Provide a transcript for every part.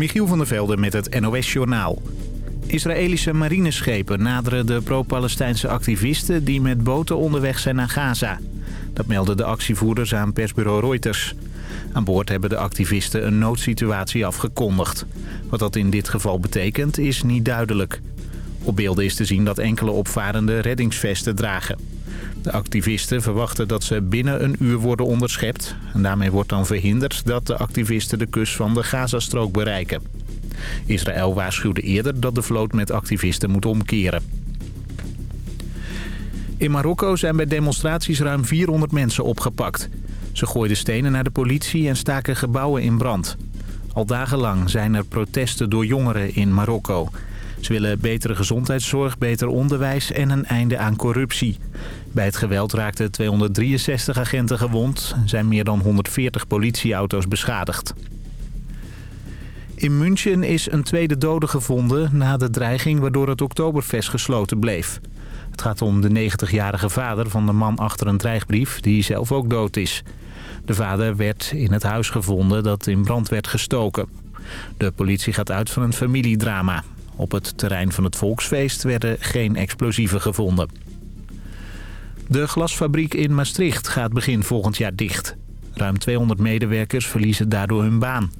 Michiel van der Velde met het NOS-journaal. Israëlische marineschepen naderen de pro-Palestijnse activisten... die met boten onderweg zijn naar Gaza. Dat melden de actievoerders aan persbureau Reuters. Aan boord hebben de activisten een noodsituatie afgekondigd. Wat dat in dit geval betekent is niet duidelijk. Op beelden is te zien dat enkele opvarenden reddingsvesten dragen. De activisten verwachten dat ze binnen een uur worden onderschept. En daarmee wordt dan verhinderd dat de activisten de kust van de Gazastrook bereiken. Israël waarschuwde eerder dat de vloot met activisten moet omkeren. In Marokko zijn bij demonstraties ruim 400 mensen opgepakt. Ze gooiden stenen naar de politie en staken gebouwen in brand. Al dagenlang zijn er protesten door jongeren in Marokko. Ze willen betere gezondheidszorg, beter onderwijs en een einde aan corruptie. Bij het geweld raakten 263 agenten gewond en zijn meer dan 140 politieauto's beschadigd. In München is een tweede dode gevonden na de dreiging waardoor het Oktoberfest gesloten bleef. Het gaat om de 90-jarige vader van de man achter een dreigbrief die zelf ook dood is. De vader werd in het huis gevonden dat in brand werd gestoken. De politie gaat uit van een familiedrama. Op het terrein van het volksfeest werden geen explosieven gevonden. De glasfabriek in Maastricht gaat begin volgend jaar dicht. Ruim 200 medewerkers verliezen daardoor hun baan.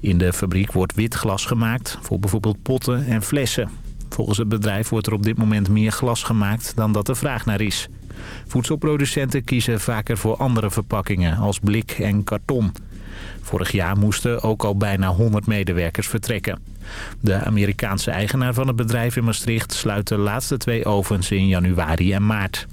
In de fabriek wordt wit glas gemaakt voor bijvoorbeeld potten en flessen. Volgens het bedrijf wordt er op dit moment meer glas gemaakt dan dat er vraag naar is. Voedselproducenten kiezen vaker voor andere verpakkingen als blik en karton. Vorig jaar moesten ook al bijna 100 medewerkers vertrekken. De Amerikaanse eigenaar van het bedrijf in Maastricht sluit de laatste twee ovens in januari en maart.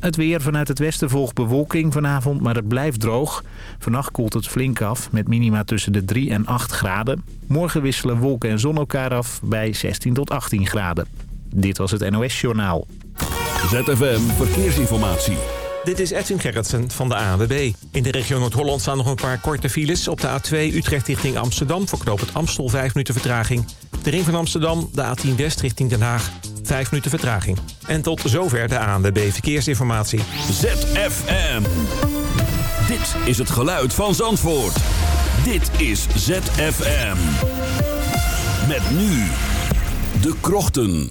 Het weer vanuit het westen volgt bewolking vanavond, maar het blijft droog. Vannacht koelt het flink af met minima tussen de 3 en 8 graden. Morgen wisselen wolken en zon elkaar af bij 16 tot 18 graden. Dit was het NOS Journaal. ZFM Verkeersinformatie. Dit is Edwin Gerritsen van de ANWB. In de regio Noord-Holland staan nog een paar korte files. Op de A2 Utrecht richting Amsterdam voor knoop Amstel 5 minuten vertraging. De ring van Amsterdam, de A10 West richting Den Haag, 5 minuten vertraging. En tot zover de ANWB Verkeersinformatie. ZFM. Dit is het geluid van Zandvoort. Dit is ZFM. Met nu de krochten.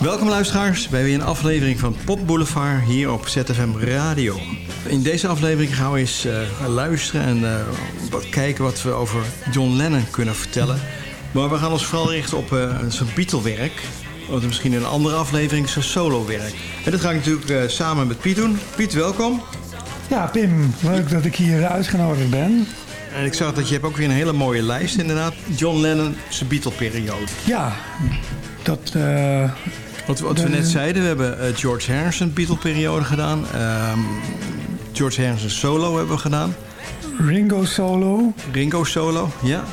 Welkom luisteraars bij weer een aflevering van Pop Boulevard hier op ZFM Radio. In deze aflevering gaan we eens uh, luisteren en uh, wat kijken wat we over John Lennon kunnen vertellen. Maar we gaan ons vooral richten op uh, zijn Beatle-werk. Of misschien in een andere aflevering zijn solo-werk. En dat ga ik natuurlijk samen met Piet doen. Piet, welkom. Ja, Pim, leuk dat ik hier uitgenodigd ben. En ik zag dat je hebt ook weer een hele mooie lijst inderdaad. John Lennon, zijn Beatle-periode. Ja, dat... Wat, wat we net zeiden, we hebben uh, George Harrison Beatle-periode gedaan. Um, George Harrison solo hebben we gedaan. Ringo solo. Ringo solo, ja.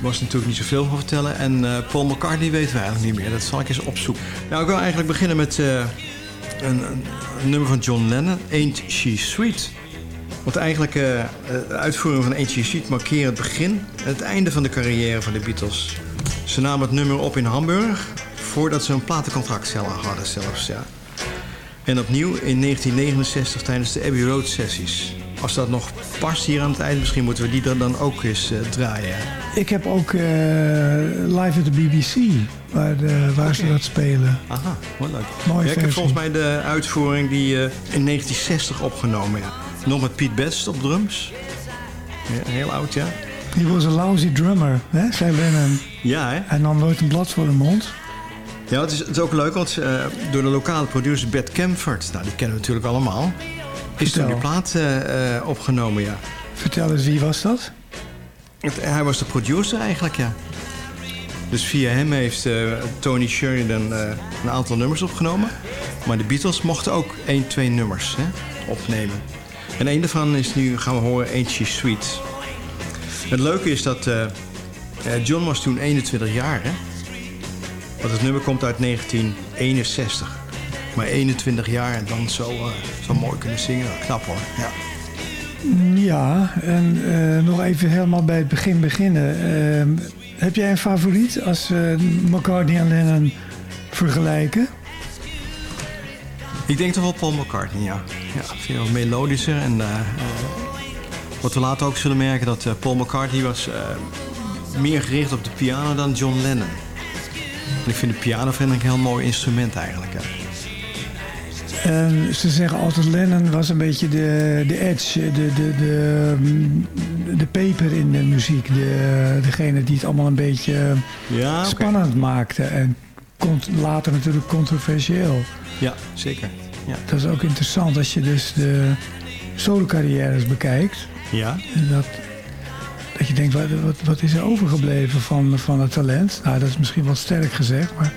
was natuurlijk niet zoveel van vertellen. En uh, Paul McCartney weten we eigenlijk niet meer. Dat zal ik eens opzoeken. Nou, ik wil eigenlijk beginnen met uh, een, een, nummer van John Lennon. Ain't She Sweet. Want eigenlijk de uitvoering van Ain't She Sweet markeert het begin... en het einde van de carrière van de Beatles. Ze namen het nummer op in Hamburg voordat ze een platencontract hadden zelfs, ja. En opnieuw in 1969 tijdens de Abbey Road sessies. Als dat nog past hier aan het eind, misschien moeten we die er dan ook eens uh, draaien. Ik heb ook uh, live at de BBC, waar, de, waar okay. ze dat spelen. Aha, wat leuk. Mooi ja, ik heb volgens mij de uitvoering die uh, in 1960 opgenomen. Ja. Nog met Pete Best op drums. Ja, heel oud, ja. He was a lousy drummer, hè, zei Lennon. Ja, hè? Hij nam nooit een blad voor de mond. Ja, het is, het is ook leuk, want uh, door de lokale producer Bert Kemfert... nou, die kennen we natuurlijk allemaal... is er die plaat uh, uh, opgenomen, ja. Vertel eens, wie was dat? Het, hij was de producer eigenlijk, ja. Dus via hem heeft Tony Sheridan een aantal nummers opgenomen. Maar de Beatles mochten ook één, twee nummers hè, opnemen. En een daarvan is nu, gaan we horen, Ain't Sweet. Het leuke is dat John was toen 21 jaar, hè? Want het nummer komt uit 1961. Maar 21 jaar en dan zo, uh, zo mooi kunnen zingen. Knap hoor. Ja, ja en uh, nog even helemaal bij het begin beginnen. Uh, heb jij een favoriet als uh, McCartney en Lennon vergelijken? Ik denk toch wel Paul McCartney, ja. ja veel melodischer. En wat we later ook zullen merken... dat Paul McCartney was meer gericht op de piano dan John Lennon. En ik vind de piano vind ik een heel mooi instrument eigenlijk. En ze zeggen altijd Lennon was een beetje de, de edge, de, de, de, de peper in de muziek. De, degene die het allemaal een beetje ja, spannend maakte. En later natuurlijk controversieel. Ja, zeker. Ja. Dat is ook interessant als je dus de solo carrières bekijkt. Ja. Dat, dat je denkt, wat, wat, wat, is er overgebleven van, van het talent? Nou, dat is misschien wat sterk gezegd, maar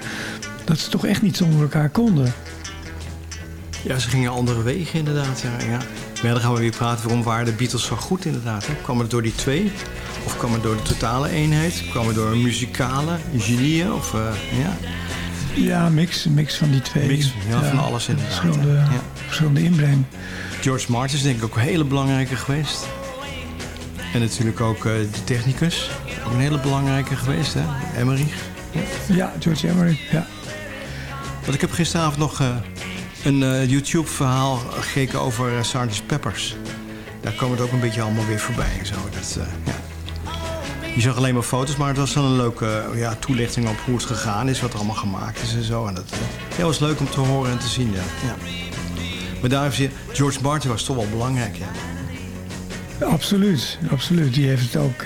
dat ze toch echt niet zonder elkaar konden. Ja, ze gingen andere wegen inderdaad. Ja, ja. Maar dan gaan we weer praten waarom waren de Beatles zo goed inderdaad. Hè? Kwam het door die twee? Of kwam het door de totale eenheid? Kwam het door muzikale genieën? Of, uh, ja. ja, mix, mix van die twee. Mix ja, van alles inderdaad. Verschillende, ja. verschillende inbreng. George Martin is denk ik ook een hele belangrijke geweest. En natuurlijk ook uh, de technicus. Ook een hele belangrijke geweest, hè? Emery. Ja, ja George Emery, ja. Want ik heb gisteravond nog... Uh, een uh, YouTube-verhaal gekeken over Sgt. Peppers. Daar kwam het ook een beetje allemaal weer voorbij. En zo. Dat, ja. Je zag alleen maar foto's, maar het was dan een leuke ja, toelichting op hoe het gegaan is, wat er allemaal gemaakt is en zo. En dat ja, was leuk om te horen en te zien. Ja. ja. Maar daar heeft George Martin was toch wel belangrijk. Ja. Absoluut, absoluut. Die heeft het ook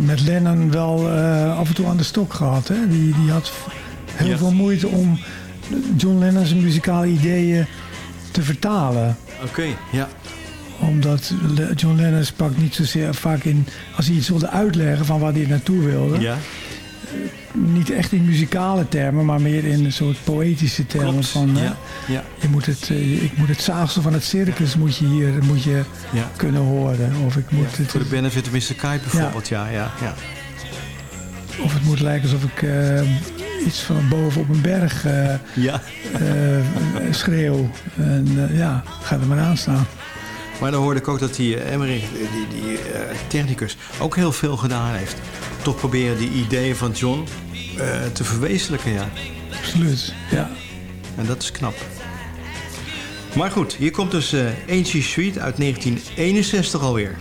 met Lennon wel af en toe aan de stok gehad. Hè? Die, die had heel veel moeite om John Lennon's muzikale ideeën te vertalen. Oké, ja. Omdat John Lennon sprak niet zozeer vaak in... als hij iets wilde uitleggen van waar hij naartoe wilde... Ja. Niet echt in muzikale termen, maar meer in een soort poëtische termen. Van, ja. ja. Je moet het, uh, ik moet het zaagsel van het circus moet je hier moet je ja. kunnen horen. Of ik moet het, voor de benefit of Mr. Kite bijvoorbeeld, ja. ja, ja. Of het moet lijken alsof ik uh, iets van boven op een berg ja. uh, schreeuw. En ja, ga er maar aan staan. Maar dan hoorde ik ook dat die Emmerich, die, die technicus, ook heel veel gedaan heeft. Toch proberen die ideeën van John te verwezenlijken, ja. Absoluut, ja. En dat is knap. Maar goed, hier komt dus uh, Ancient Street uit 1961 alweer.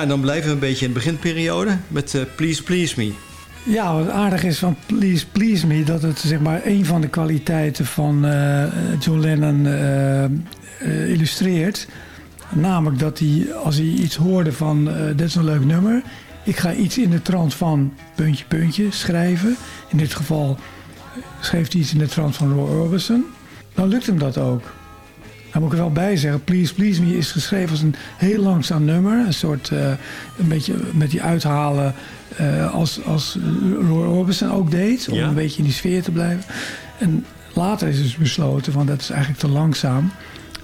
En dan blijven we een beetje in de beginperiode met uh, Please Please Me. Ja, wat aardig is van Please Please Me... dat het zeg maar een van de kwaliteiten van uh, John Lennon uh, illustreert. Namelijk dat hij, als hij iets hoorde van... dit is een leuk nummer... ik ga iets in de trant van puntje, puntje schrijven. In dit geval schreef hij iets in de trant van Roy Orbison. Dan lukt hem dat ook. Daar moet ik er wel bij zeggen, Please Please Me is geschreven als een heel langzaam nummer. Een soort, uh, een beetje met die uithalen uh, als, als Roy Orbison ook deed. Om ja. een beetje in die sfeer te blijven. En later is dus besloten, van dat is eigenlijk te langzaam.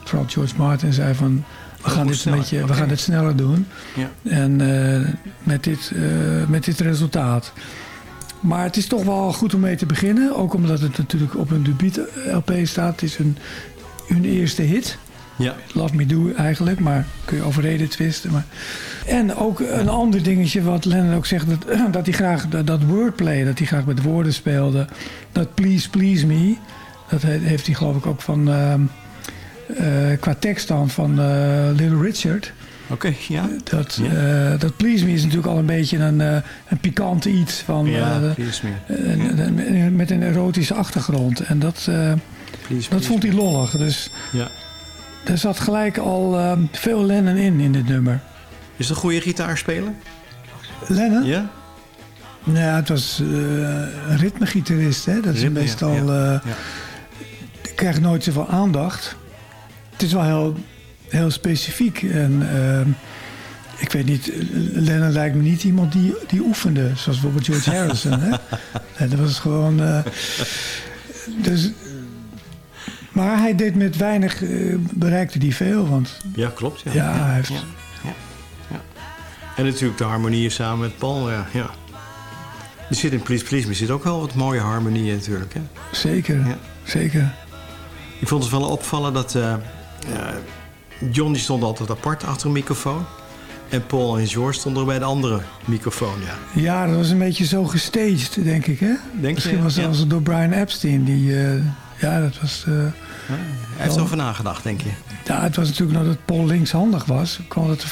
Vooral George Martin zei van, we gaan, dit, een beetje, okay. we gaan dit sneller doen. Ja. En uh, met, dit, met dit resultaat. Maar het is toch wel goed om mee te beginnen. Ook omdat het natuurlijk op een debuut LP staat. Het is een hun eerste hit. Ja. Love Me Do eigenlijk, maar kun je over reden twisten. Maar. En ook een ander dingetje wat Lennon ook zegt, dat, dat hij graag dat, dat wordplay, dat hij graag met woorden speelde. Dat Please Please Me, dat heeft hij geloof ik ook van, uh, uh, qua tekst dan van uh, Little Richard. Oké, okay, ja. Dat, ja. dat Please Me is natuurlijk al een beetje een, een pikante iets van, ja, Please Me. met een erotische achtergrond. En dat... Please, dat vond hij lollig. Dus ja. er zat gelijk al uh, veel Lennon in, in dit nummer. Is het een goede gitaarspeler? Lennon? Ja. Nou ja, het was uh, een ritmegitarist. Hè? Dat is meestal... Ja. Uh, krijgt nooit zoveel aandacht. Het is wel heel, heel specifiek. En ehm, ik weet niet, Lennon lijkt me niet iemand die, die oefende. Zoals bijvoorbeeld George Harrison. hè? Dat was gewoon... Uh, dus maar hij deed met weinig, uh, bereikte hij veel. Want, ja, klopt. Ja, ja, hij heeft... Ja, ja, En natuurlijk de harmonieën samen met Paul. Ja, ja. Er zit in Please Please Me zit ook wel wat mooie harmonieën natuurlijk. Hè? Zeker, zeker. Ik vond het wel opvallen dat... Uh, John die stond altijd apart achter een microfoon. En Paul en George stonden bij de andere microfoon, ja. Ja, dat was een beetje zo gestaged, denk ik, hè? Denk Misschien was het ja. door Brian Epstein, die... Uh, ja, dat was... Uh, hij heeft erover nagedacht, denk je? Ja, het was natuurlijk nog dat Paul linkshandig was. Kwam dat,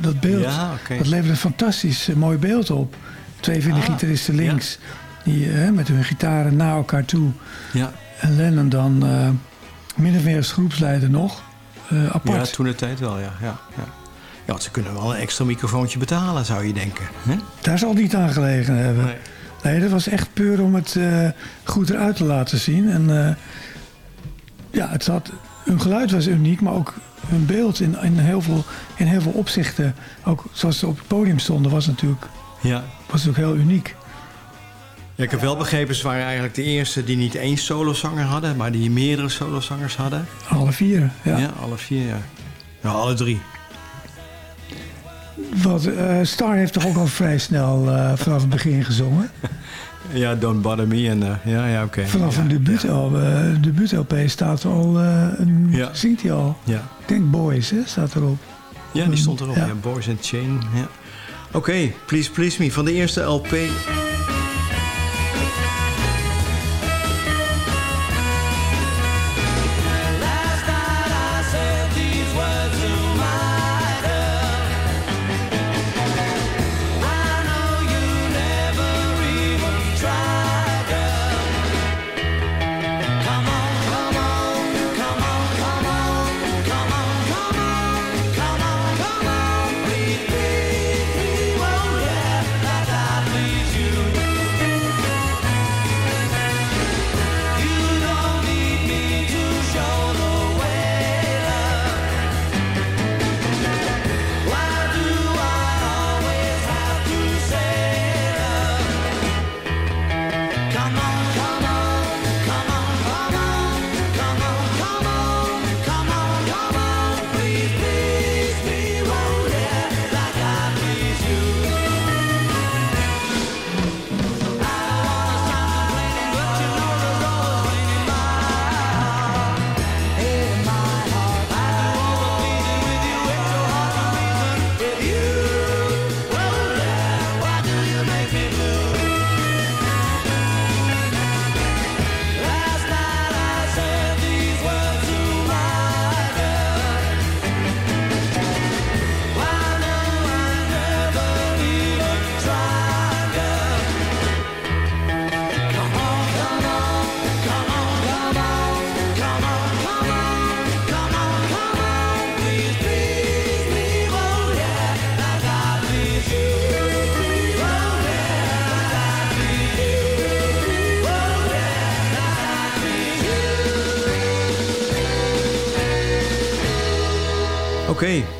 dat beeld, ja, okay. dat leverde een fantastisch uh, mooi beeld op. Twee van de ah, gitaristen links, ja. die uh, met hun gitaren naar elkaar toe. Ja. En Lennon dan min of meer als groepsleider nog, apart. Ja, toen de tijd wel, ja. ja, ja. Ja, ze kunnen wel een extra microfoontje betalen, zou je denken. Hè? Daar zal niet aan gelegen hebben. Nee. Nee, dat was echt puur om het uh, goed eruit te laten zien. En ja, het zat, hun geluid was uniek, maar ook hun beeld in, in, heel, veel, in heel veel opzichten. Ook zoals ze op het podium stonden, was natuurlijk, ja. was natuurlijk heel uniek. Ja, ik heb wel begrepen, ze waren eigenlijk de eerste die niet één solozanger hadden, maar die meerdere solozangers hadden. Alle vier, ja. Ja, alle vier, ja. Ja, alle drie. Wat, uh, Star heeft toch ook al vrij snel uh, vanaf het begin gezongen? Ja, Don't Bother Me. En, uh, ja, ja, oké. Okay. Vanaf ja, een debuut, al, debuut LP staat al, een, ja. zingt hij al. Ja. Ik denk Boys, hè, staat erop. Ja, die stond erop. Ja, ja Boys and Chain. Ja. Oké, okay, Please Please Me van de eerste LP.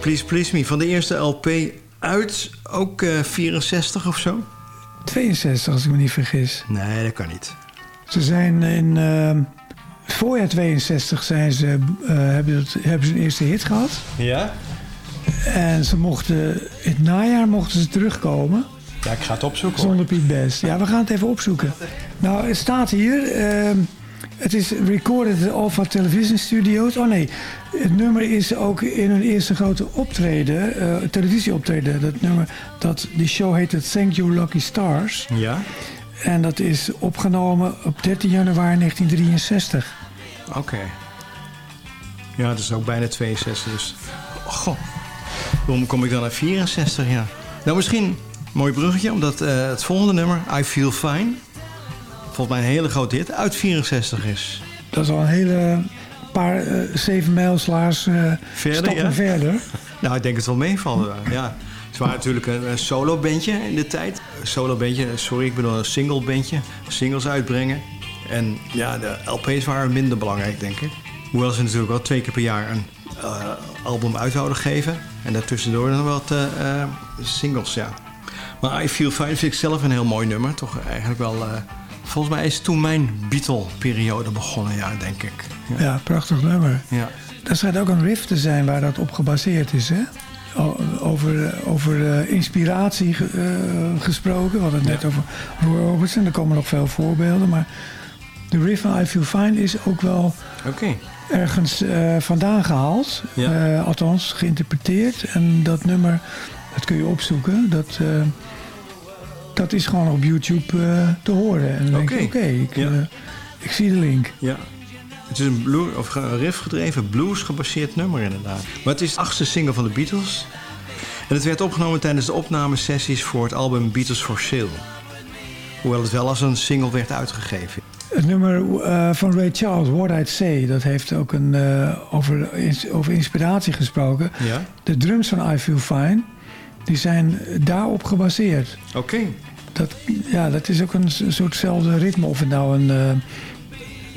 Please Please Me. Van de eerste LP uit, ook uh, 64 of zo? 62, als ik me niet vergis. Nee, dat kan niet. Ze zijn in uh, voorjaar 62 zijn ze, uh, hebben, het, hebben ze een eerste hit gehad. Ja? En ze mochten, in het najaar mochten ze terugkomen. Ja, ik ga het opzoeken. Zonder Piet Best. Ja, we gaan het even opzoeken. Nou, het staat hier. Uh, het is recorded at Alpha Television Studios. Oh nee, het nummer is ook in hun eerste grote optreden, uh, televisieoptreden. Dat nummer, dat, die show heette Thank You Lucky Stars. Ja. En dat is opgenomen op 13 januari 1963. Oké. Okay. Ja, dat is ook bijna 62. Dus, goh, waarom kom ik dan naar 64? Ja. Nou, misschien Mooi bruggetje, omdat uh, het volgende nummer, I Feel Fine... volgens mij een hele grote hit, uit 64 is. Dat is al een hele paar uh, zeven mijlslaars uh, verder, ja? verder. nou, ik denk het wel meevallen. ja. Het waren natuurlijk een, een solo-bandje in de tijd. Een solo-bandje, sorry, ik bedoel een single-bandje. Singles uitbrengen. En ja, de LP's waren minder belangrijk, denk ik. Hoewel ze natuurlijk wel twee keer per jaar een uh, album uit zouden geven. En daartussendoor dan wat singles, ja. Maar I Feel Fine vind ik zelf een heel mooi nummer. Toch eigenlijk wel... Volgens mij is toen mijn Beatle-periode begonnen, ja, denk ik. Ja, ja prachtig nummer. Ja. Er schijnt ook een riff te zijn waar dat op gebaseerd is, hè? Over, over uh, inspiratie uh, gesproken. We hadden het net over Roy Orbison. Er komen nog veel voorbeelden. Maar de riff van I Feel Fine is ook wel okay. ergens vandaan gehaald. Ja. althans, geïnterpreteerd. En dat nummer, dat kun je opzoeken. Dat dat is gewoon op YouTube uh, te horen. En dan denk ik, oké, okay, ik, ja. uh, ik zie de link. Ja. Het is een, blues, of een riff gedreven, blues gebaseerd nummer inderdaad. Maar het is de achtste single van de Beatles. En het werd opgenomen tijdens de opnamesessies voor het album Beatles for Sale. Hoewel het wel als een single werd uitgegeven. Het nummer uh, van Ray Charles, What I'd Say, dat heeft ook een, over, over inspiratie gesproken. Ja? De drums van I Feel Fine, die zijn daarop gebaseerd. Oké. Okay. Dat, ja, dat is ook een soortzelfde ritme. Of het nou een, uh,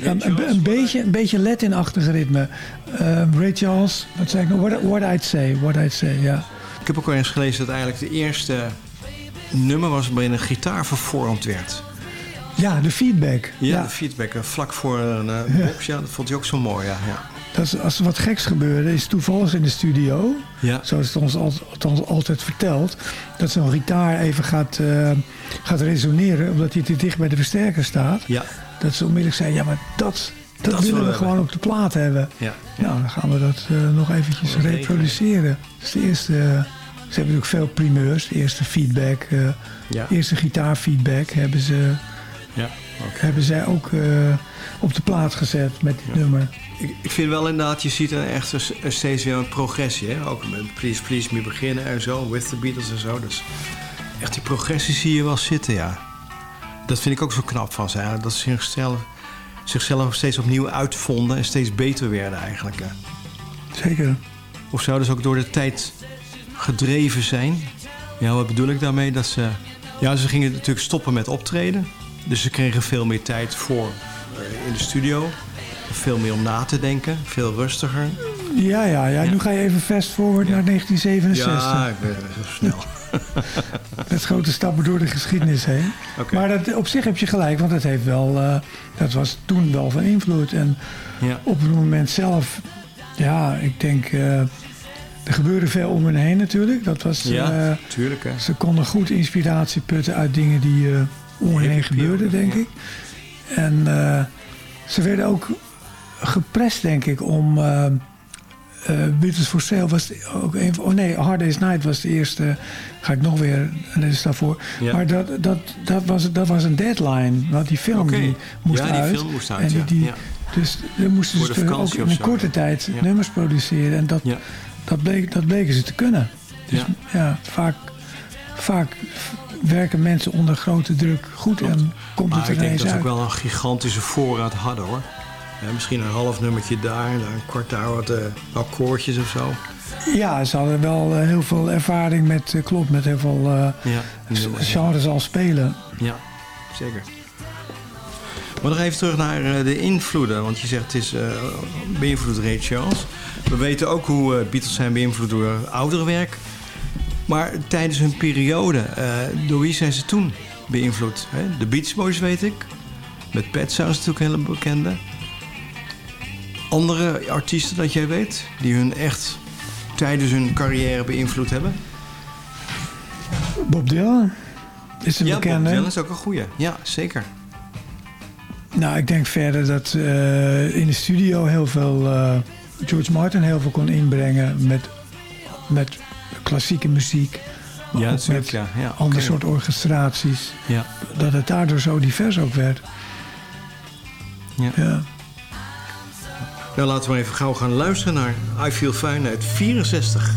een, een, een, beetje, een beetje Latin-achtig ritme. Uh, Ray Charles, wat zei ik nou? What, what I'd say, what I'd say, ja. Ik heb ook al eens gelezen dat eigenlijk de eerste nummer was waarin een gitaar vervormd werd. Ja, de feedback. Ja, ja. de feedback. Vlak voor een uh, box, ja. dat vond hij ook zo mooi, ja. ja. Dat als er wat geks gebeurde, is toevallig in de studio, ja. zoals het ons althans altijd vertelt, dat zo'n gitaar even gaat, uh, gaat resoneren, omdat hij te dicht bij de versterker staat. Ja. Dat ze onmiddellijk zei, ja, maar dat, dat, dat willen we, gewoon op de plaat hebben. Ja. Nou, dan gaan we dat uh, nog eventjes reproduceren. De eerste... Uh, ze hebben natuurlijk veel primeurs. De eerste feedback, eerste gitaarfeedback hebben ze... Ja, okay. Hebben zij ook op de plaat gezet met dit nummer. Ik, ik, vind wel inderdaad, je ziet er echt een, steeds weer een progressie. Hè? Ook met Please Please Me beginnen en zo, With the Beatles en zo. Dus echt die progressie zie je wel zitten, ja. Dat vind ik ook zo knap van ze. Dat ze zichzelf, zichzelf steeds opnieuw uitvonden en steeds beter werden eigenlijk. Hè? Zeker. Of zouden ze ook door de tijd gedreven zijn? Ja, wat bedoel ik daarmee? Dat ze, ja, ze gingen natuurlijk stoppen met optreden. Dus ze kregen veel meer tijd voor in de studio. Veel meer om na te denken, veel rustiger. Ja, ja, ja. nu ga je even fast forward naar 1967. Ja, ik ben zo snel. Met grote stappen door de geschiedenis heen. Okay. Maar dat, op zich heb je gelijk, want dat, heeft wel, uh, dat was toen wel van invloed. En ja. op het moment zelf, ja, ik denk... Uh, er gebeurde veel om hen heen natuurlijk. Dat was, ja, uh, tuurlijk. Hè. Ze konden goed inspiratie putten uit dingen die om hen heen gebeurden, denk ik. En uh, ze werden ook geprest, denk ik, om... Uh, uh, Beatles for Sale was ook een van... Oh nee, Hard Day's Night was de eerste... Ga ik nog weer, en dat is daarvoor. Ja. Maar dat, dat, dat, was, dat was een deadline. Want die film okay. die moest ja, uit. die film moest uit, en die, ja. die, ja. Dus er moesten Voor ze ook vakantie in een korte tijd nummers produceren. En dat, dat, bleek, dat bleken ze te kunnen. Dus Ja. ja, vaak, vaak werken mensen onder grote druk goed en komt Maar het ik denk dat ze ook wel een gigantische voorraad hadden hoor. Ja, misschien een half nummertje daar, en een kwart daar wat uh, akkoordjes of zo. Ja, ze hadden wel uh, heel veel ervaring met, uh, klopt, met heel veel uh, Ja, genres al spelen. ja zeker. Maar nog even terug naar eh, de invloeden. Want je zegt het is uh, beïnvloed Ray Charles. We weten ook hoe Beatles zijn beïnvloed door oudere werk. Maar tijdens hun periode, door wie zijn ze toen beïnvloed? Hè? De Beach Boys weet ik. Met Pet Sounds natuurlijk een hele bekende. Andere artiesten dat jij weet, die hun echt tijdens hun carrière beïnvloed hebben? Bob Dylan is een ja, bekende. Bob Dylan is ook een goeie. Ja, zeker. Nou, ik denk verder dat uh, in de studio heel veel... Uh, George Martin heel veel kon inbrengen met, met klassieke muziek. Ja, met ja. ja ander okay. soort orchestraties. Ja. Dat het daardoor zo divers ook werd. Ja. ja. Nou, laten we even gauw gaan luisteren naar I Feel Fine uit 64.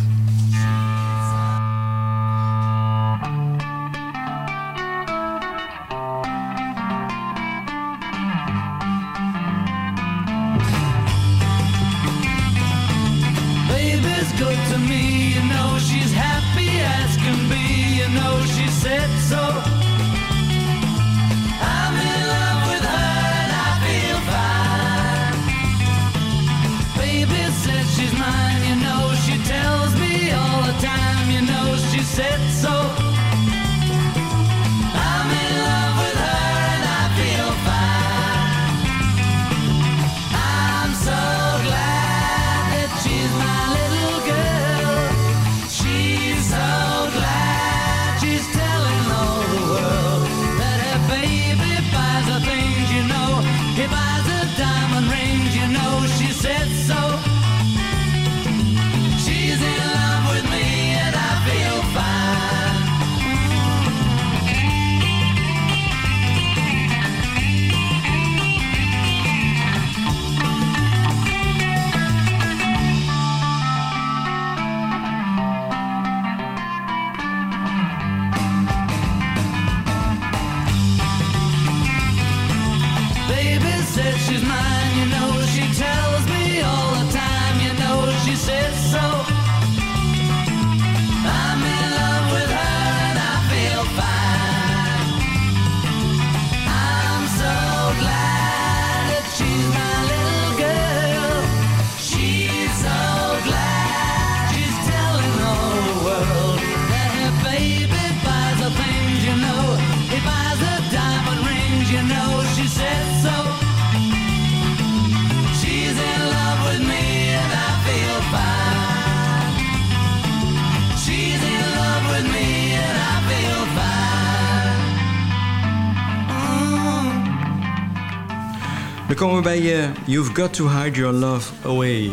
Komen bij uh, You've Got to Hide Your Love Away.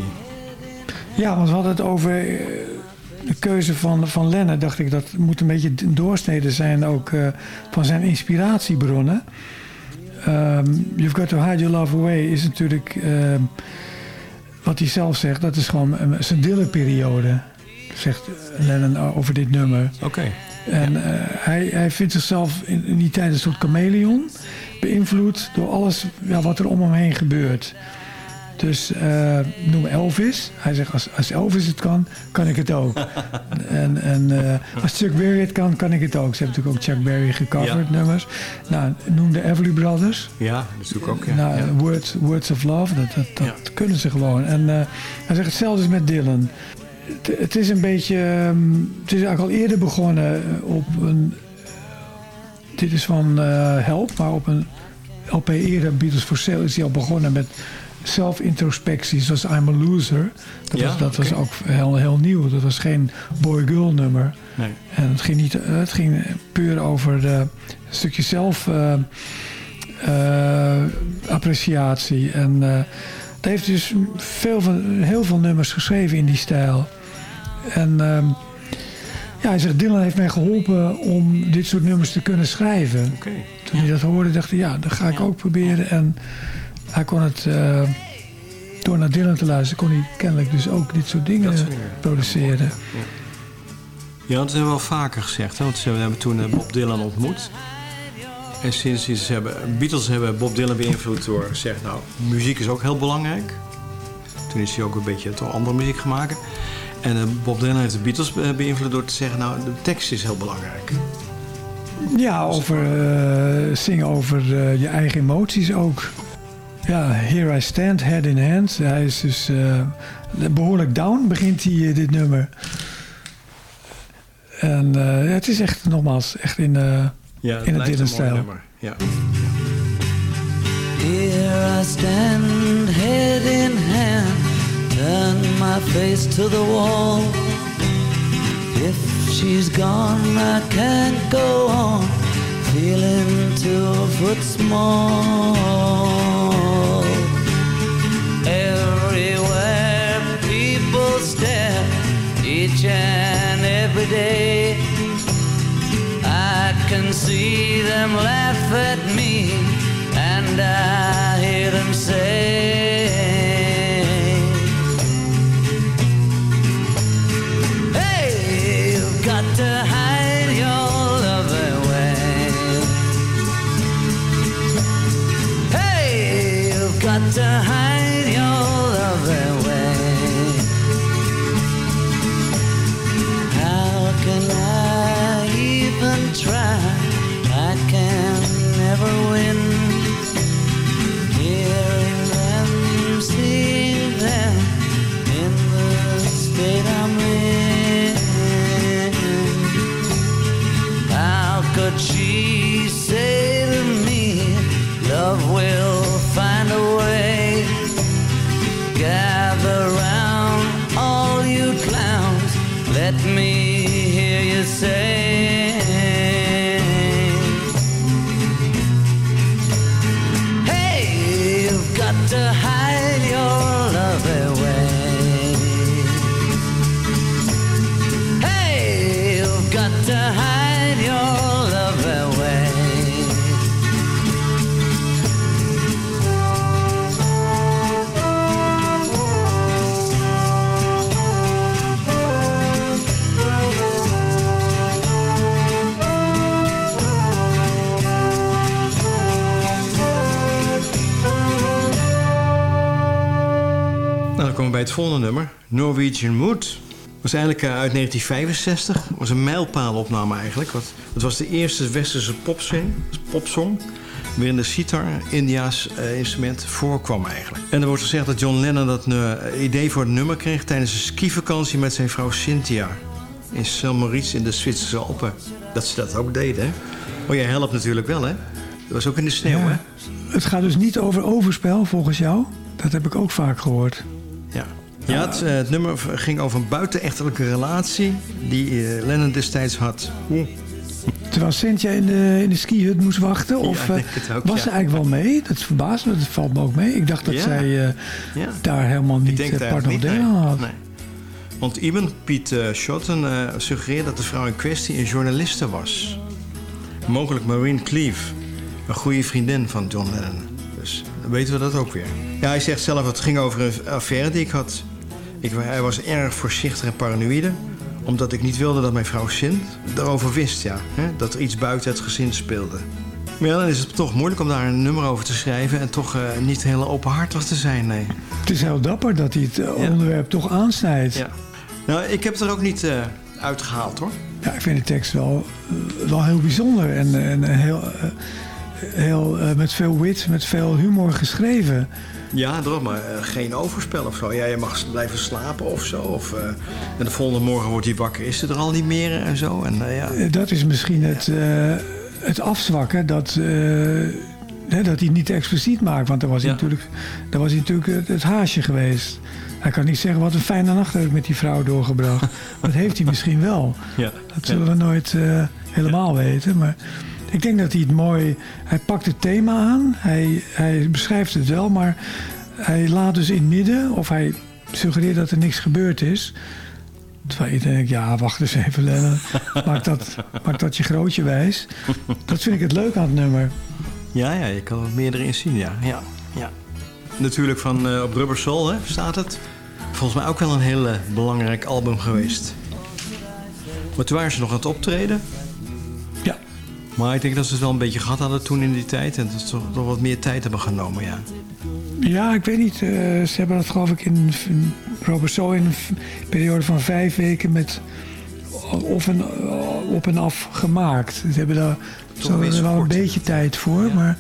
Ja, want we hadden het over uh, de keuze van, van Lennon. Dacht ik dat moet een beetje een doorsnede zijn ook uh, van zijn inspiratiebronnen. Um, You've Got to Hide Your Love Away is natuurlijk, wat hij zelf zegt, dat is gewoon zijn Dylan-periode. Zegt Lennon over dit nummer. Oké. Okay. En ja. hij, hij vindt zichzelf in, in die tijd een soort chameleon beïnvloed door alles ja, wat er om hem heen gebeurt. Dus uh, noem Elvis. Hij zegt, als, als Elvis het kan, kan ik het ook. en en uh, als Chuck Berry het kan, kan ik het ook. Ze hebben natuurlijk ook Chuck Berry gecoverd, ja. nummers. Nou, noem de Everly Brothers. Ja, dat is natuurlijk ook, ja. Nou, ja. Words, Words of Love, dat, dat, dat kunnen ze gewoon. En uh, hij zegt hetzelfde is met Dylan. Het, het is een beetje... Um, het is eigenlijk al eerder begonnen op een... Dit is van Help, maar op een LP eerder, Beatles for Sale, is hij al begonnen met zelfintrospectie, zoals I'm a Loser. Dat, ja? was, dat okay. was ook heel, heel nieuw. Dat was geen boy-girl nummer. Nee. En het ging, niet, het ging puur over de, een stukje zelf uh, uh, appreciatie. En uh, hij heeft dus veel van, heel veel nummers geschreven in die stijl. En ja, hij zegt, Dylan heeft mij geholpen om dit soort nummers te kunnen schrijven. Okay. Toen hij dat hoorde, dacht hij, ja, dat ga ik ook proberen. En hij kon het, uh, door naar Dylan te luisteren, kon hij kennelijk dus ook dit soort dingen produceren. Ja, dat hebben we wel vaker gezegd. Hè? Want ze hebben toen Bob Dylan ontmoet. En sinds ze hebben, Beatles hebben Bob Dylan beïnvloed door gezegd, nou, muziek is ook heel belangrijk. Toen is hij ook een beetje toch andere muziek gemaakt. En uh, Bob Dylan heeft de Beatles beïnvloed door te zeggen... nou, de tekst is heel belangrijk. Ja, over uh, zingen over uh, je eigen emoties ook. Ja, Here I Stand, Head in Hand. Hij is dus uh, behoorlijk down, begint hij dit nummer. En het is echt, nogmaals, echt in, ja, in het Dylan-stijl. Ja. Here I stand, head in hand, turn my face to the wall. If she's gone, I can't go on, feeling two foot small. Everywhere people stare, each and every day. I can see them laugh at me and I het volgende nummer, Norwegian Mood. was eigenlijk uh, uit 1965. was een mijlpaalopname eigenlijk. Wat, het was de eerste westerse popsong, popsong waarin de sitar, India's uh, instrument, voorkwam eigenlijk. En er wordt gezegd dat John Lennon dat uh, idee voor het nummer kreeg... tijdens een skivakantie met zijn vrouw Cynthia... in Saint-Maurice in de Zwitserse Alpen. Dat ze dat ook deden, hè? Oh, jij helpt natuurlijk wel, hè? Dat was ook in de sneeuw, hè? Het gaat dus niet over overspel, volgens jou? Dat heb ik ook vaak gehoord. Ja. Ja, het, uh, het, nummer ging over een buitenechtelijke relatie die uh, Lennon destijds had. Terwijl Cynthia in de, in de skihut moest wachten? Of ja, ook, was ze eigenlijk wel mee? Dat verbaast me, dat valt me ook mee. Ik dacht dat zij uh, daar helemaal niet uh, part had. Nee. Want Ibn Piet Schotten suggereert dat de vrouw in kwestie een journaliste was. Mogelijk Maureen Cleave, een goede vriendin van John Lennon. Weten we dat ook weer. Ja, hij zegt zelf, het ging over een affaire die ik had. Ik, hij was erg voorzichtig en paranoïde omdat ik niet wilde dat mijn vrouw Sint daarover wist, ja. Hè, dat er iets buiten het gezin speelde. Maar ja, dan is het toch moeilijk om daar een nummer over te schrijven... en toch uh, niet heel openhartig te zijn, nee. Het is heel dapper dat hij het eh, onderwerp toch aansnijdt. Ja. Nou, ik heb het er ook niet uh, uitgehaald, hoor. Ja, ik vind de tekst wel, wel heel bijzonder en, en heel, heel met veel wit, met veel humor geschreven. Ja, daarom, maar uh, geen overspel of zo. Ja, je mag blijven slapen of zo. Of, uh, en de volgende morgen wordt hij wakker, is er al niet meer en zo. En, ja. Dat is misschien het, het afzwakken dat, hè, dat hij niet expliciet maakt. Want dan was, hij, natuurlijk, dan was hij natuurlijk het, het, haasje geweest. Hij kan niet zeggen wat een fijne nacht heb ik met die vrouw doorgebracht. dat heeft hij misschien wel. Ja. Dat zullen we nooit helemaal weten. Maar ik denk dat hij het mooi... Hij pakt het thema aan. Hij, hij beschrijft het wel, maar hij laat dus in midden... of hij suggereert dat er niks gebeurd is... Terwijl je denkt, ja, wacht eens even, Lennon. Maak dat, maak dat je grootje wijs. Dat vind ik het leuk aan het nummer. Ja, ja je kan er meer erin zien, ja. ja, ja. Natuurlijk van uh, op Rubber Soul, hè, staat het. Volgens mij ook wel een heel belangrijk album geweest. Maar toen waren ze nog aan het optreden. Maar ik denk dat ze het wel een beetje gehad hadden toen in die tijd. En dat ze toch, toch wat meer tijd hebben genomen, ja. Ja, ik weet niet. Uh, ze hebben dat geloof ik in, Robert zo in een periode van vijf weken met of een, op en af gemaakt. Ze hebben daar zo zo wel een beetje tijd voor, Ja. maar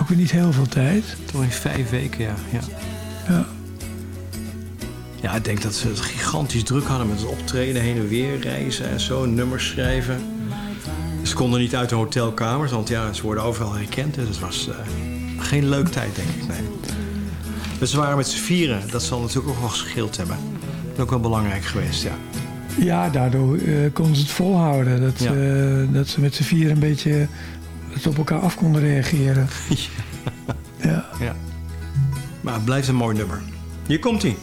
ook weer niet heel veel tijd. Toch in vijf weken, ja. ja. Ja. Ja, ik denk dat ze het gigantisch druk hadden met het optreden, heen en weer reizen en zo, nummers schrijven. Ze konden niet uit de hotelkamers, want ja, ze worden overal herkend. Dus het was eh, geen leuk tijd, denk ik. Nee. Dus ze waren met z'n vieren. Dat zal natuurlijk ook wel gescheeld hebben. Dat is ook wel belangrijk geweest, ja. Ja, daardoor eh, konden ze het volhouden. Dat, Ja. eh, dat ze met z'n vier een beetje het op elkaar af konden reageren. ja. ja. Maar het blijft een mooi nummer. Hier komt hij.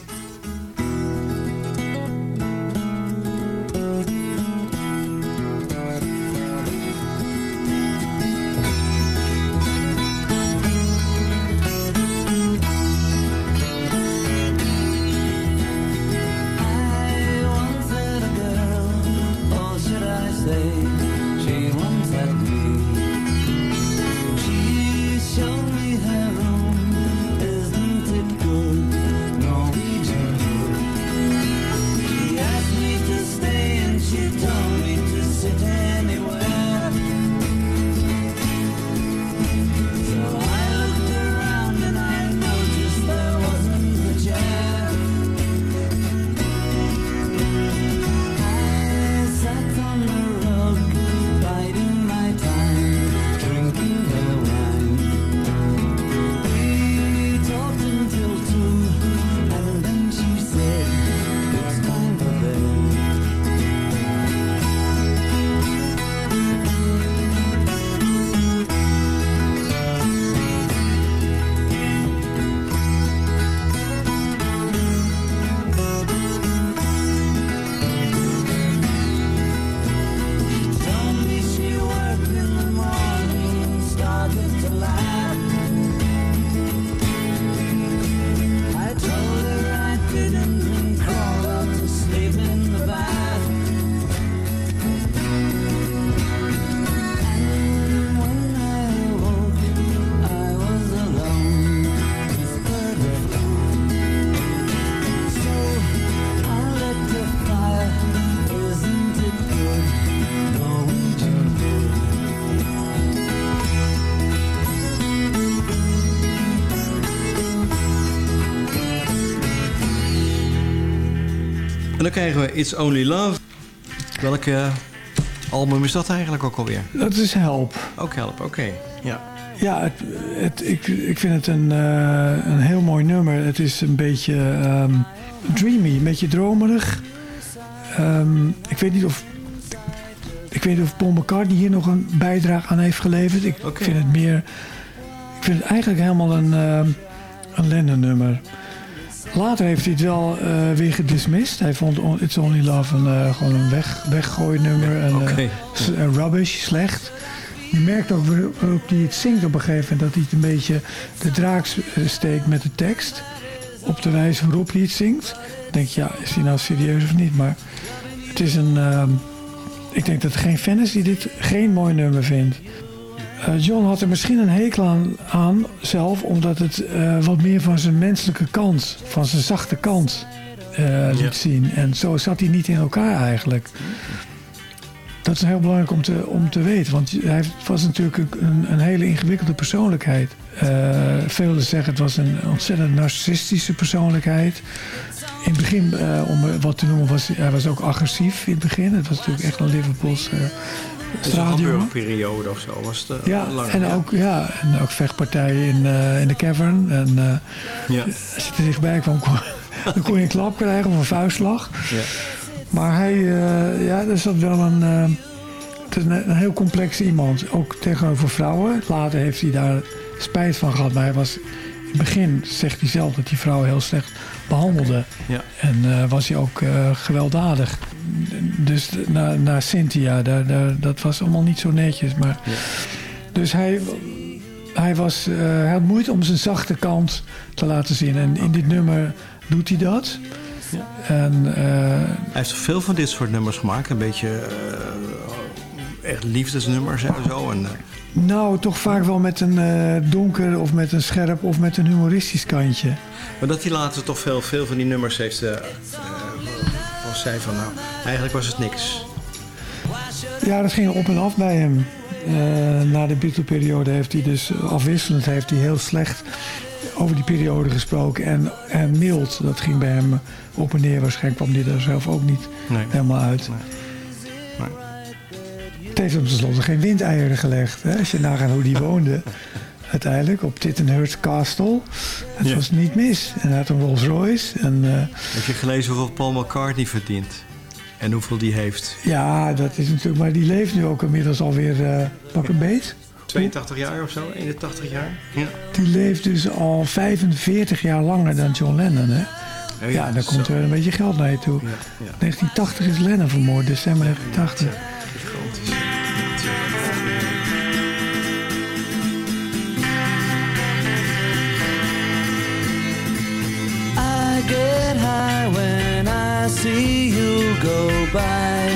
Krijgen we It's Only Love. Welke album is dat eigenlijk ook alweer? Dat is help. Ook Help, oké. Ja. Ja, het, het, ik, ik vind het een, eh, een heel mooi nummer. Het is een beetje ehm, dreamy, een beetje dromerig. Ehm, ik weet niet of ik weet niet of Paul McCartney hier nog een bijdrage aan heeft geleverd. Ik vind het meer. Ik vind het eigenlijk helemaal een, ehm, een Lennon-nummer. Later heeft hij het wel eh, weer gedismissed. Hij vond On- It's Only Love een, eh, gewoon een weg, weggooien-nummer. En, eh, eh, rubbish, slecht. Je merkt ook waar- waarop hij het zingt op een gegeven moment... dat hij het een beetje de draak steekt met de tekst. Op de wijze waarop hij het zingt. Dan denk je, ja, is hij nou serieus of niet? Maar het is een... ehm, ik denk dat er geen fan is die dit geen mooi nummer vindt. Eh, John had er misschien een hekel aan, aan zelf... omdat het eh, wat meer van zijn menselijke kant... van zijn zachte kant eh, liet Ja. zien. En zo zat hij niet in elkaar eigenlijk. Dat is heel belangrijk om te, om te weten. Want hij was natuurlijk een, een hele ingewikkelde persoonlijkheid. Eh velen zeggen het was een ontzettend narcissistische persoonlijkheid. In het begin, om wat te noemen, was hij hij was ook agressief in het begin. Het was natuurlijk echt een Liverpools uh, is straatjongen. hamburgerperiode of zo. Was het, eh, Ja, en ook, ja, en ook vechtpartijen in, eh, in de cavern. En eh, Ja. als je er dichtbij kwam, kon, dan kon je een klap krijgen of een vuistslag. Ja. Maar hij, eh, ja, er zat wel een, het is een, een heel complex iemand. Ook tegenover vrouwen. Later heeft hij daar spijt van gehad. Maar hij was, in het begin zegt hij zelf dat die vrouwen heel slecht behandelde. Ja. En eh, was hij ook eh, gewelddadig. Dus naar, naar Cynthia, daar, daar, dat was allemaal niet zo netjes. Maar, Dus hij, hij, was, hij had moeite om zijn zachte kant te laten zien. En in dit nummer doet hij dat. En, Hij heeft veel van dit soort nummers gemaakt. Een beetje echt liefdesnummers en zo. En, nou, toch vaak wel met een eh, donker of met een scherp of met een humoristisch kantje. maar dat hij later toch veel, veel van die nummers heeft... eh, van zei van nou, eigenlijk was het niks. Ja, dat ging op en af bij hem. Uh, na de Beatle-periode heeft hij dus afwisselend heeft hij heel slecht over die periode gesproken. En, en mild, dat ging bij hem op en neer. Waarschijnlijk kwam hij daar zelf ook niet helemaal uit. Nee. Het heeft hem tenslotte geen windeieren gelegd. Hè? Als je nagaat hoe die woonde. uiteindelijk op Tittenhurst Castle. Het was niet mis. En hij had een Rolls Royce. En, uh, Heb je gelezen hoeveel Paul McCartney verdient? En hoeveel die heeft? Ja, dat is natuurlijk... Maar die leeft nu ook inmiddels alweer uh, pak een beet. 82 jaar of zo, 81 jaar. Ja. Die leeft dus al 45 jaar langer dan John Lennon, hè? Oh ja, ja, daar komt er een beetje geld naar je toe. Ja, ja. 1980 is Lennon vermoord, december 1980. Get high when I see you go by.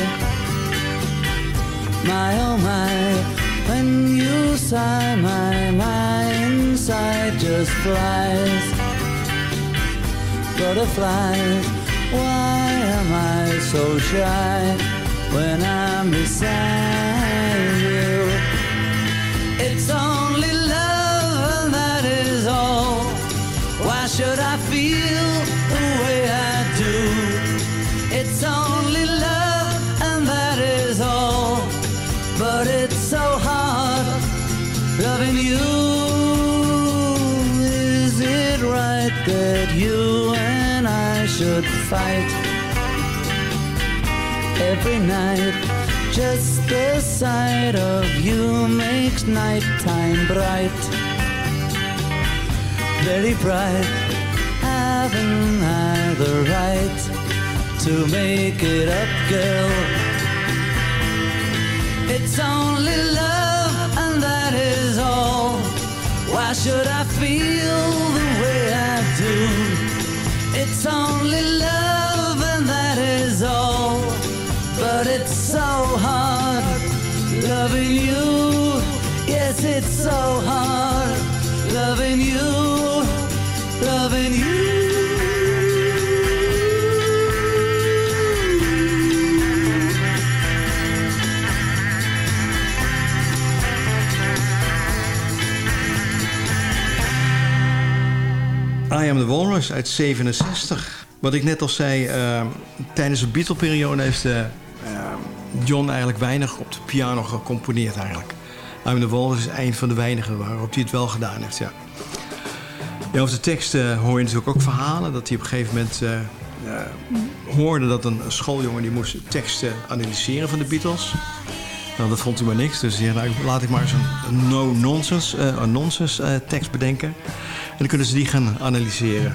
My oh my. When you sigh, my, my inside just flies. Butterflies, why am I so shy when I'm beside you? It's only love, that is all. Why should I fight every night? Just the sight of you makes nighttime bright, very bright. Haven't I the right to make it up, girl? It's only love, and that is all. Why should I feel the way I do? It's only love, and that is all. But it's so hard loving you. Yes, it's so hard loving you, loving you. I Am The Walrus uit 67. Wat ik net al zei, uh, tijdens de Beatle-periode heeft uh, John eigenlijk weinig op de piano gecomponeerd eigenlijk. I Am The Walrus is een van de weinigen waarop hij het wel gedaan heeft, ja. ja over de tekst uh, hoor je natuurlijk ook verhalen. Dat hij op een gegeven moment hoorde dat een schooljongen die moest teksten analyseren van de Beatles. Nou, dat vond hij maar niks. Dus hij nou, laat ik maar eens een no-nonsense een nonsense, tekst bedenken. En dan kunnen ze die gaan analyseren.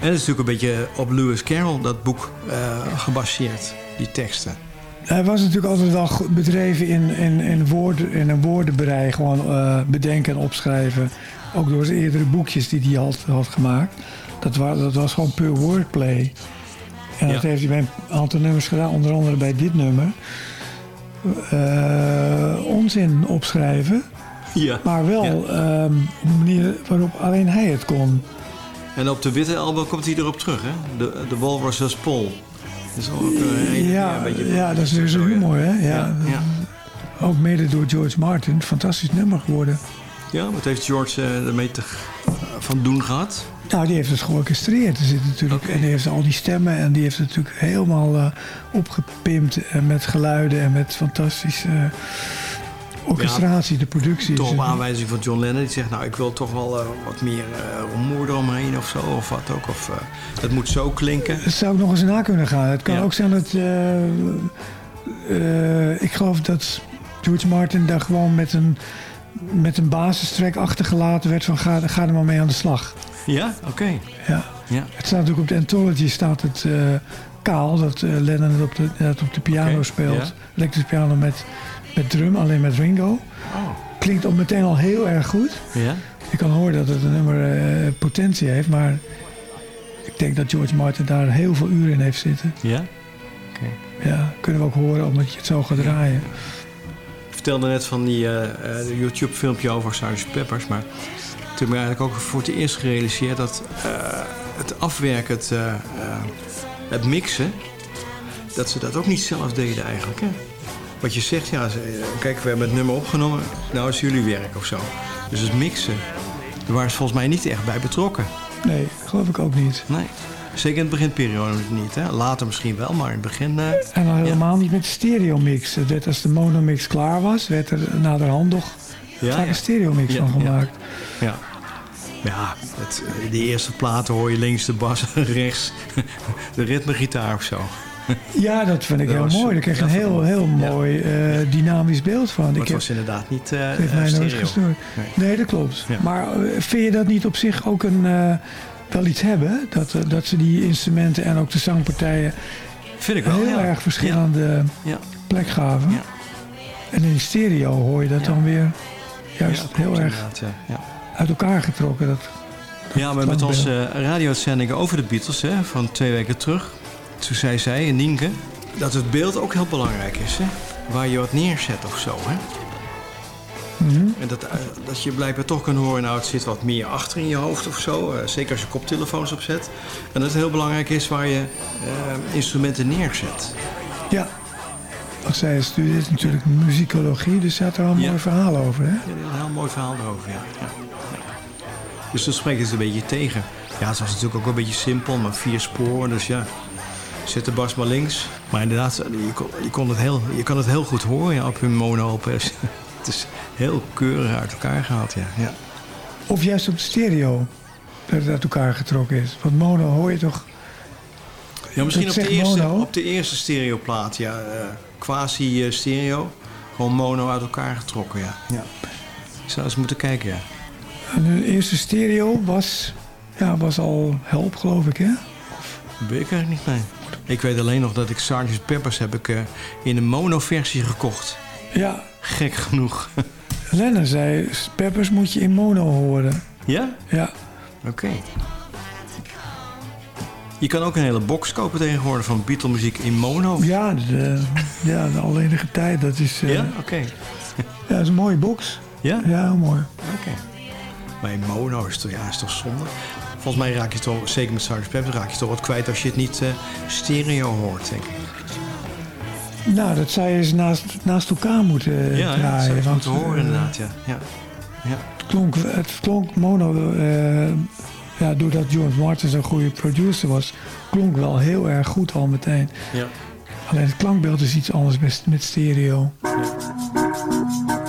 En het is natuurlijk een beetje op Lewis Carroll, dat boek, uh, gebaseerd, die teksten. Hij was natuurlijk altijd wel bedreven in, in, in, woorden, in een woordenbereik. Gewoon uh, bedenken en opschrijven. Ook door zijn eerdere boekjes die hij had, had gemaakt. Dat, was, dat was gewoon puur wordplay. En dat heeft hij bij een aantal nummers gedaan. Onder andere bij dit nummer. Uh, onzin opschrijven. Ja. Maar wel ja. um, op een manier waarop alleen hij het kon. En op de witte album komt hij erop terug, hè? De, de Walrus Paul. Dat is ook uh, ja, een beetje... Ja, dat is dus humor, hè? Ja. ja. Ook mede door George Martin. Fantastisch nummer geworden. Ja, wat heeft George uh, ermee te, van doen gehad? Nou, die heeft het georchestreerd. Er zit natuurlijk, okay. En die heeft al die stemmen en die heeft het natuurlijk helemaal uh, opgepimpt. met geluiden en met fantastische orchestratie, de productie. Toch op aanwijzing van John Lennon. Die zegt, nou, ik wil toch wel uh, wat meer uh, rumoer eromheen of zo. Of wat ook. Of uh, het moet zo klinken. Het zou ook nog eens na kunnen gaan. Het kan ja. ook zijn dat... ik geloof dat George Martin daar gewoon met een, met een basistrek achtergelaten werd van ga, ga er maar mee aan de slag. Ja? Oké. Okay. Ja. ja. Het staat natuurlijk op de Anthology staat het kaal. Dat Lennon het op de, het op de piano okay. speelt. Ja. Elektrische piano met met drum, alleen met Ringo. Oh. Klinkt ook meteen al heel erg goed. Ja. Je kan horen dat het een nummer uh, potentie heeft, maar ik denk dat George Martin daar heel veel uren in heeft zitten. Ja? Okay. Ja, kunnen we ook horen omdat je het zo gaat draaien. Ik vertelde net van die uh, YouTube filmpje over Sgt. Peppers, maar toen heb ik eigenlijk ook voor het eerst gerealiseerd dat uh, het afwerken, het, het mixen, dat ze dat ook niet zelf deden eigenlijk. Hè? Wat je zegt, ja, kijk, we hebben het nummer opgenomen. Nou is jullie werk of zo. Dus het mixen, daar waren ze volgens mij niet echt bij betrokken. Nee, geloof ik ook niet. Nee. Zeker in het beginperiode niet. Hè? Later misschien wel, maar in het begin... Uh, en dan helemaal niet met stereo mix. werd als de monomix klaar was, werd er naderhand nog ja, een stereo mix van gemaakt. Ja. Ja, het, de eerste platen hoor je links de bas en rechts de ritmegitaar of zo. Ja, dat vind ik heel mooi. Daar je een heel, heel mooi uh, dynamisch beeld van. Maar het was inderdaad niet uh, heeft mij nooit gestoord. Nee. nee. dat klopt. Maar vind je dat niet op zich ook een, uh, wel iets hebben? Dat, dat ze die instrumenten en ook de zangpartijen vind ik wel, heel erg verschillende plek gaven. En in stereo hoor je dat dan weer juist heel erg uit elkaar getrokken. Dat, ja, maar met onze radio-uitzendingen over de Beatles hè, van twee weken terug toen zei zij, Nienke, dat het beeld ook heel belangrijk is. Hè? Waar je wat neerzet of zo. Hè? Mhm. En dat, eh, dat je blijkbaar toch kan horen, nou het zit wat meer achter in je hoofd of zo. Uh, zeker als je koptelefoons opzet. En dat het heel belangrijk is waar je uh, instrumenten neerzet. Ja. Als zij studeert natuurlijk muzikologie, dus ze had er al een mooi verhaal over. Hè? Ja, een heel mooi verhaal erover, ja. ja. Dus dat spreekt het een beetje tegen. Ja, het was natuurlijk ook een beetje simpel, maar vier sporen, dus ja. Zet de bas maar links. Maar inderdaad, je kon, je kon het, heel, je kan het heel goed horen ja, op hun mono. het is heel keurig uit elkaar gehaald, ja. ja. Of juist op de stereo dat het uit elkaar getrokken is. Want mono hoor je toch... Ja, misschien op de, eerste, op de eerste stereoplaat, ja. Uh, quasi stereo. Gewoon mono uit elkaar getrokken, ja. ja. Ik zou eens moeten kijken, ja. En de eerste stereo was, ja, was al help, geloof ik, hè? weet ik eigenlijk niet, nee. Ik weet alleen nog dat ik Sgt. Peppers heb ik uh, in een mono-versie gekocht. Ja. Gek genoeg. Lennon zei, Peppers moet je in mono horen. Ja? Ja. Oké. Je kan ook een hele box kopen tegenwoordig van Beatle-muziek in mono. Ja, de, ja al enige tijd. Dat is, uh, ja, oké. ja, dat is een mooie box. Ja? Ja, mooi. Oké. Maar in mono is toch, ja, is toch zonde? Volgens mij raak je toch, zeker met Sgt. Pepper, raak je toch wat kwijt als je het niet uh, stereo hoort, denk ik. Nou, dat zou je eens naast, naast elkaar moeten uh, ja, draaien. Ja, moeten horen uh, inderdaad, ja. ja. ja. Het, klonk, het klonk mono, ja, doordat George Martin zo'n goede producer was, klonk wel heel erg goed al meteen. Ja. Alleen het klankbeeld is iets anders met, met stereo. Ja.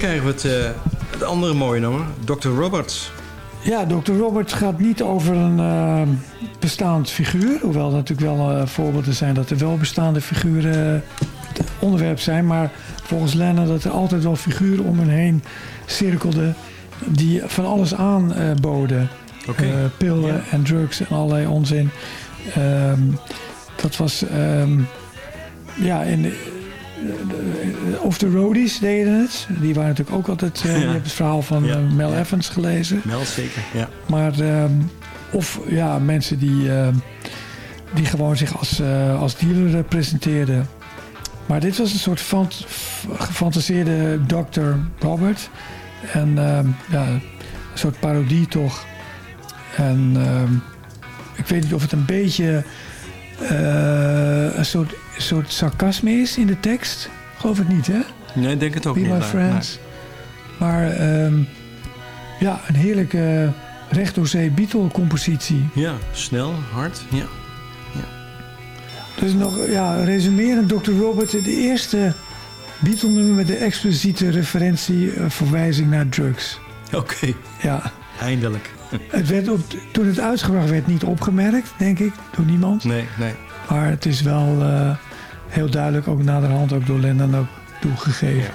Krijgen we het, eh, het andere mooie nummer, Dr. Roberts. Ja, Dr. Roberts gaat niet over een eh, bestaand figuur. Hoewel er natuurlijk wel eh, voorbeelden zijn dat er wel bestaande figuren het onderwerp zijn. Maar volgens Lennon dat er altijd wel figuren om hen heen cirkelden die van alles aanboden. Pillen en drugs en allerlei onzin. Ehm, dat was... ehm, ja, in of de roadies deden het. Die waren natuurlijk ook altijd... eh, Ja. Je hebt het verhaal van Ja. eh, Mel. Evans gelezen. Mel zeker, ja. Maar, ehm, of ja, mensen die, ehm, die gewoon zich als, eh, als dealer eh, presenteerden. Maar dit was een soort fant gefantaseerde Dr. Robert. En ehm, ja, een soort parodie toch. En ik weet niet of het een beetje eh, een soort, soort sarcasme is in de tekst. Geloof het niet, hè? Nee, ik denk het ook Be niet. My nee. Friends. Maar ehm, ja, een heerlijke recht door zee Beatle-compositie. Ja, snel, hard, ja. Dus nog, ja, resumerend, Dr. Robert, de eerste Beatle-nummer met de expliciete referentie, eh, verwijzing naar drugs. Oké, Ja, eindelijk. het werd op, toen het uitgebracht werd niet opgemerkt, denk ik, door niemand. Nee, nee. Maar het is wel eh, heel duidelijk, ook naderhand, ook door Lennon ook toegegeven.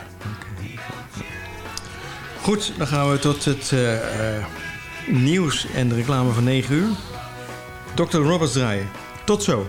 Goed, dan gaan we tot het eh, eh, nieuws en de reclame van 9 uur. Dr. Roberts draaien. Tot zo.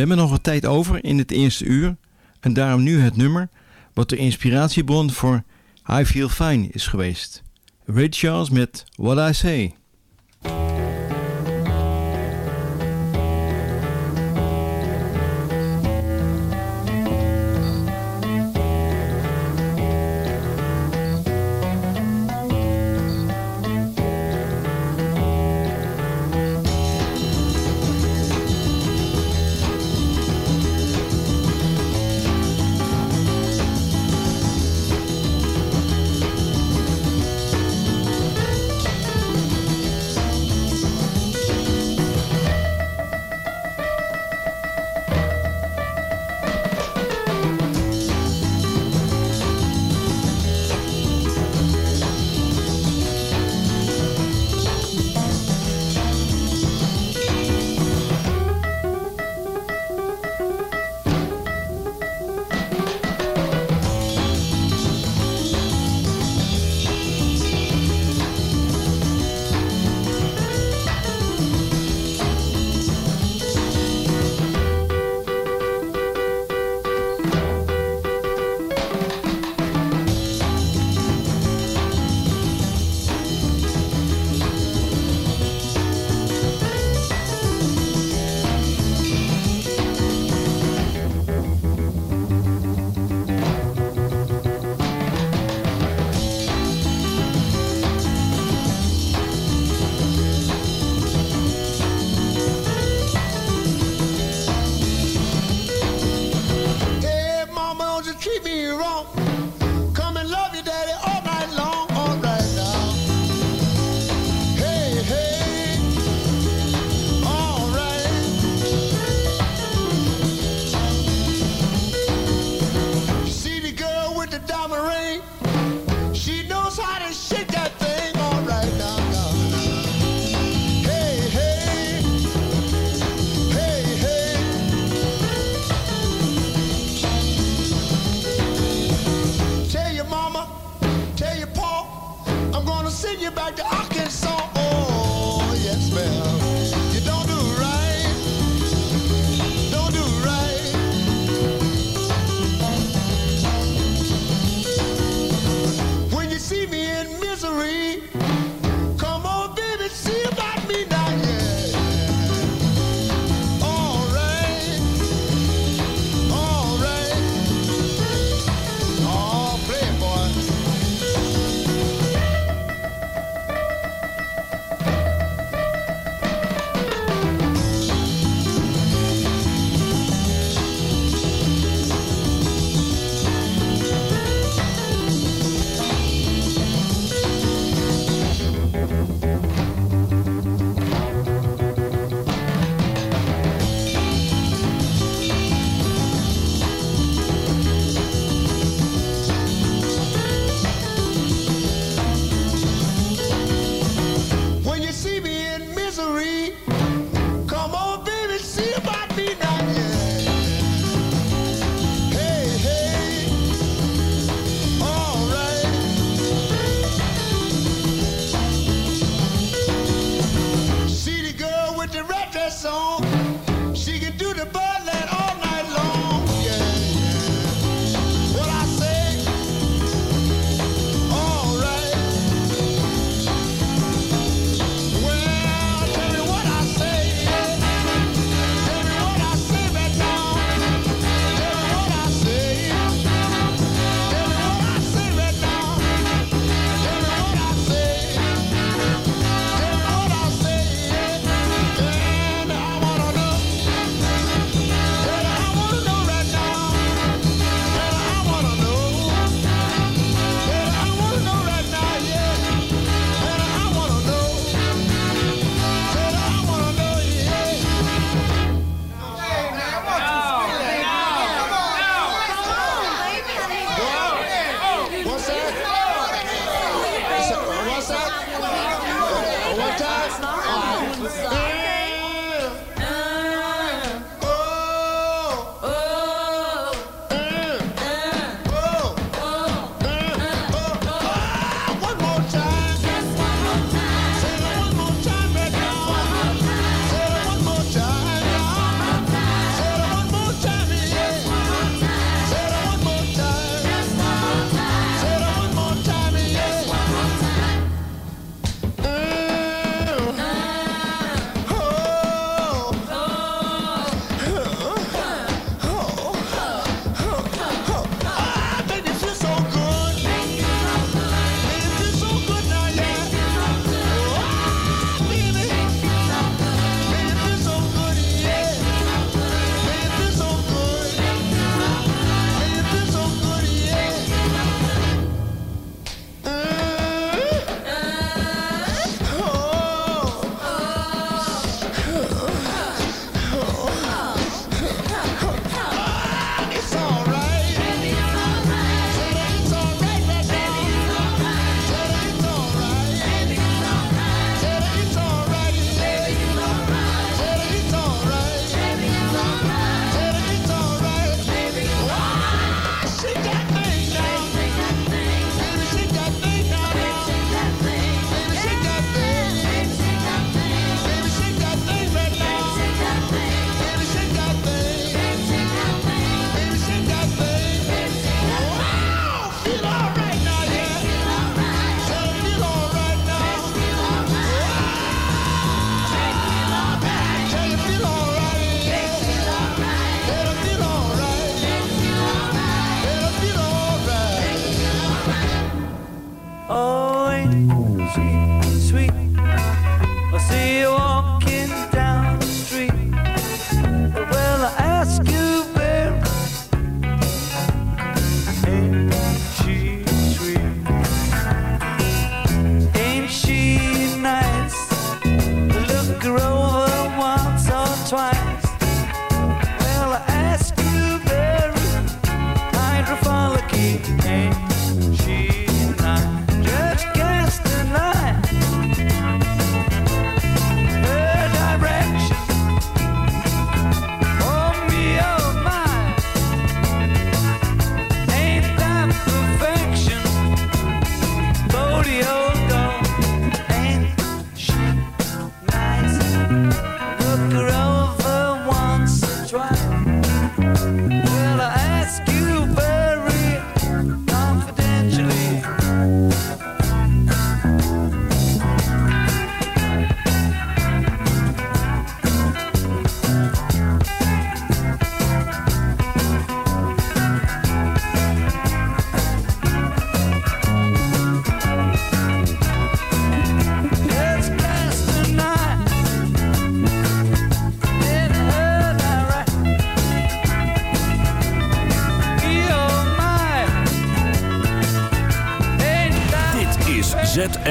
Hebben nog wat tijd over in het eerste uur. En daarom nu het nummer wat de inspiratiebron voor I Feel Fine is geweest. Ray Charles met What I Say.